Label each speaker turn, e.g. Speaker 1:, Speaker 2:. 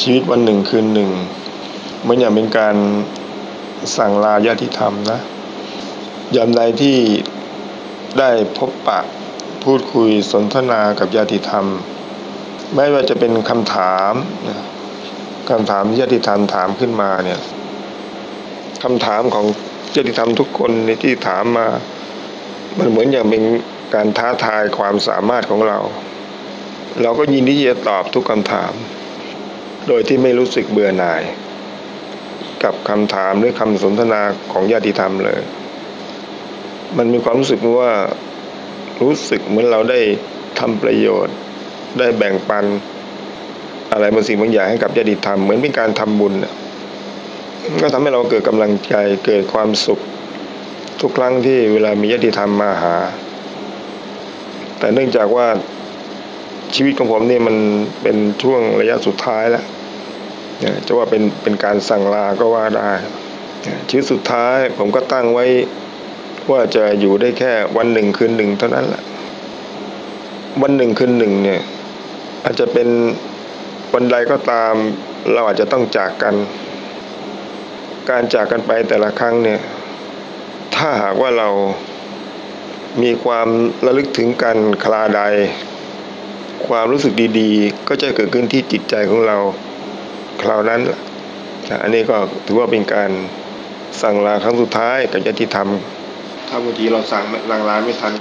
Speaker 1: ชีวิตวันหนึ่งคืนหนึ่งมันอย่างเป็นการสั่งลาญาติธรรมนะยามใดที่ได้พบปะพูดคุยสนทนากับญาติธรรม ไม่ว่าจะเป็นคำถามคำถามญาติธรรมถามขึ้นมาเนี่ยคำถามของญาติธรรมทุกคนในที่ถามมา มันเหมือนอย่างเป็นการท้าทายความสามารถของเรา เราก็ยินดีจะตอบทุกคำถาม โดยที่ไม่รู้สึกเบื่อหน่าย กับคำถามหรือคำสนทนาของญาติธรรมเลย มันมีความรู้สึกว่ารู้สึกเหมือนเราได้ทำประโยชน์ ได้แบ่งปัน อะไรบางสิ่งบางอย่างให้กับญาติธรรมเหมือนเป็นการทำบุญก็ทำให้เราเกิดกำลังใจเกิดความสุข ทุกครั้งที่เวลามีญาติธรรมมาหา แต่เนื่องจากว่า ชีวิตของผมนี่มันเป็นช่วงระยะสุดท้ายแล้วจะว่าเป็นเป็นการสั่งลาก็ว่าได้ชีวิตสุดท้ายผมก็ตั้งไว้ว่าจะอยู่ได้แค่วันหนึ่งคืนหนึ่งเท่านั้นแหละวันหนึ่งคืนหนึ่งเนี่ย อาจจะเป็นวันใดก็ตามเราอาจจะต้องจากกัน การจากกันไปแต่ละครั้งเนี่ย ถ้าหากว่าเรามีความระลึกถึงกันคลาใด ความรู้สึกดีๆ ก็จะเกิดขึ้นที่จิตใจของเรา คราวนั้น อันนี้ก็ถือว่าเป็นการสั่งลาครั้งสุดท้ายกับญาติธรรม ถ้าบางทีเราสั่งลางลาไม่ทัน